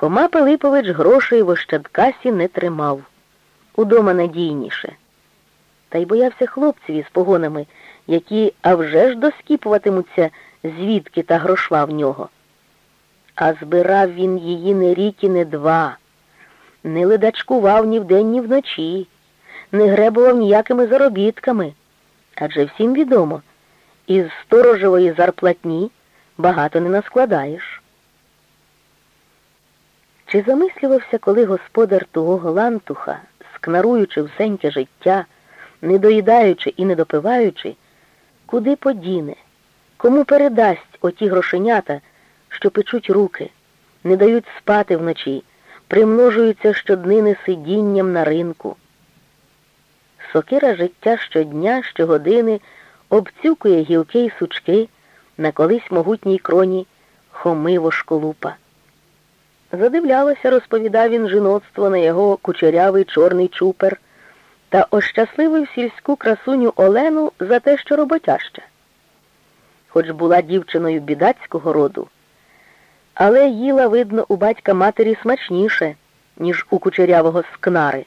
Хома Пилипович грошей в Ощадкасі не тримав. Удома надійніше. Та й боявся хлопців із погонами, які а вже ж доскіпуватимуться звідки та грошва в нього. А збирав він її не рік і не два, не ледачкував ні вдень, ні вночі, не гребував ніякими заробітками. Адже всім відомо, із сторожової зарплатні багато не наскладаєш. Чи замислювався, коли господар того лантуха, скнаруючи всеньке життя, не доїдаючи і не допиваючи, куди подіне, кому передасть оті грошенята, що печуть руки, не дають спати вночі, примножуються щоднини сидінням на ринку. Сокира життя щодня, щогодини обцюкує гілки й сучки на колись могутній кроні хоми вошколупа. Задивлялося, розповідав він жіноцтво на його кучерявий чорний чупер та ощасливив сільську красуню Олену за те, що роботяща. Хоч була дівчиною бідацького роду, але їла, видно, у батька матері смачніше, ніж у кучерявого скнари.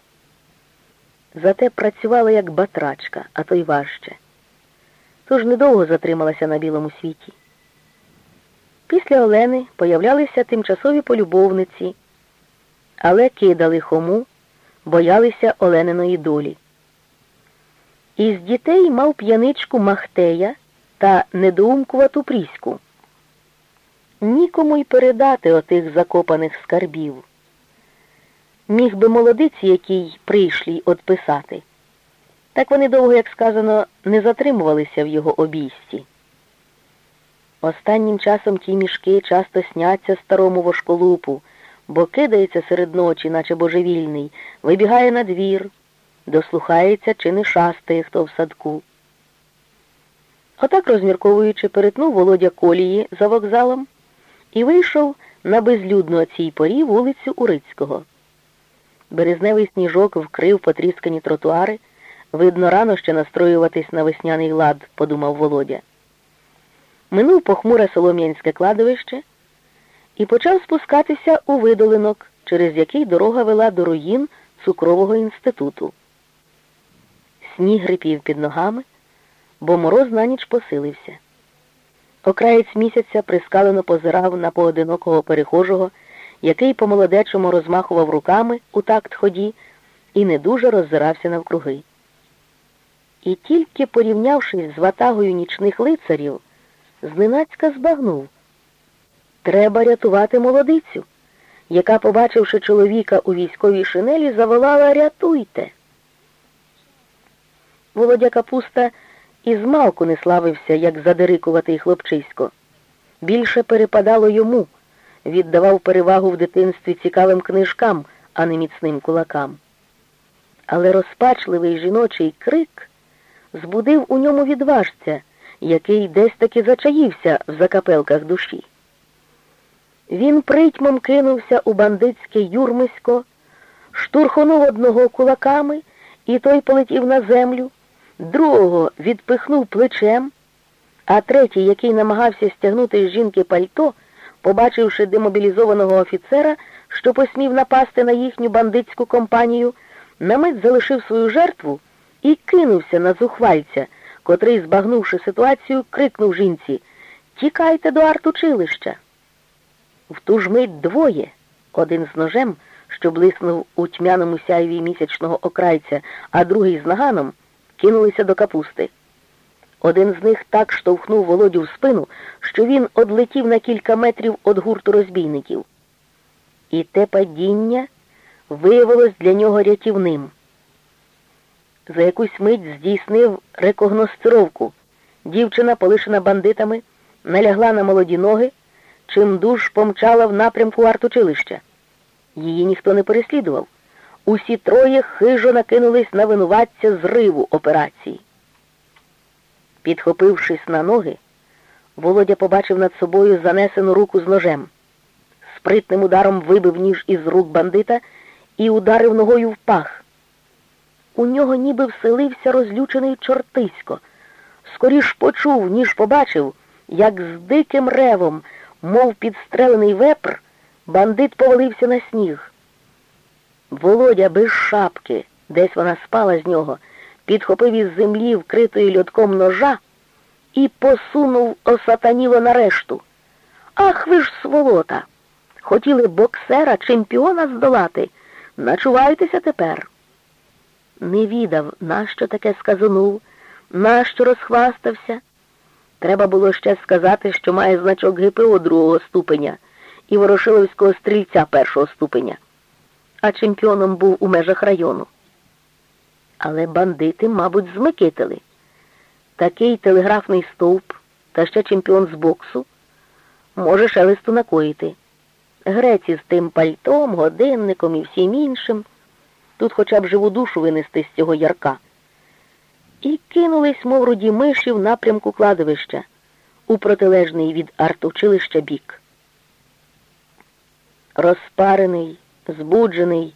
Зате працювала як батрачка, а то й важче. Тож недовго затрималася на білому світі. Після Олени появлялися тимчасові полюбовниці, але кидали хому, боялися Олениної долі. Із дітей мав п'яничку Махтея та недоумкувату Пріську. Нікому й передати отих закопаних скарбів. Міг би молодиці, який прийшлій отписати. Так вони довго, як сказано, не затримувалися в його обійсті. Останнім часом ті мішки часто сняться старому вошколупу, бо кидається серед ночі, наче божевільний, вибігає на двір, дослухається чи не шастає хто в садку. Отак, розмірковуючи, перетнув Володя колії за вокзалом і вийшов на безлюдну о цій порі вулицю Урицького. Березневий сніжок вкрив потріскані тротуари. Видно, рано ще настроюватись на весняний лад, подумав Володя. Минув похмуре солом'янське кладовище і почав спускатися у видолинок, через який дорога вела до руїн цукрового інституту. Сніг грипів під ногами, бо мороз на ніч посилився. Окраєць місяця прискалено позирав на поодинокого перехожого, який по молодечому розмахував руками у такт ході і не дуже роззирався навкруги. І тільки порівнявшись з ватагою нічних лицарів, зненацька збагнув. Треба рятувати молодицю, яка, побачивши чоловіка у військовій шинелі, заволала Рятуйте. Володя Капуста і змалку не славився, як задирикуватий хлопчисько. Більше перепадало йому, віддавав перевагу в дитинстві цікавим книжкам, а не міцним кулакам. Але розпачливий жіночий крик збудив у ньому відважця, який десь таки зачаївся в закапелках душі. Він притьмом кинувся у бандитське юрмисько, штурхонув одного кулаками, і той полетів на землю, другого відпихнув плечем, а третій, який намагався стягнути з жінки пальто, побачивши демобілізованого офіцера, що посмів напасти на їхню бандитську компанію, на мить залишив свою жертву і кинувся на зухвальця, котрий, збагнувши ситуацію, крикнув жінці Тікайте до артучилища. В ту ж мить двоє, один з ножем, що блиснув у тьмяному сяйві місячного окрайця, а другий з наганом, кинулися до капусти. Один з них так штовхнув володю в спину, що він одлетів на кілька метрів від гурту розбійників. І те падіння виявилось для нього рятівним за якусь мить здійснив рекогностировку. Дівчина, полишена бандитами, налягла на молоді ноги, чим душ помчала в напрямку артучилища. Її ніхто не переслідував. Усі троє хижо накинулись на винуватця зриву операції. Підхопившись на ноги, Володя побачив над собою занесену руку з ножем. Спритним ударом вибив ніж із рук бандита і ударив ногою в пах. У нього ніби вселився розлючений чортисько. Скоріш почув, ніж побачив, як з диким ревом, мов підстрелений вепр, Бандит повалився на сніг. Володя без шапки, десь вона спала з нього, підхопив із землі, вкритої льотком ножа, і посунув осатаніло на решту. Ах ви ж сволота! Хотіли боксера, чемпіона здолати. Начувайтеся тепер. Не відав, нащо таке сказанув, нащо розхвастався. Треба було ще сказати, що має значок ГПО другого ступеня і Ворошиловського стрільця першого ступеня, а чемпіоном був у межах району. Але бандити, мабуть, змикитили. Такий телеграфний стовп та ще чемпіон з боксу може шелесту накоїти. Греці з тим пальтом, годинником і всім іншим. Тут хоча б живу душу винести з цього ярка. І кинулись, мов руді миші, в напрямку кладовища, у протилежний від артучилища бік. Розпарений, збуджений,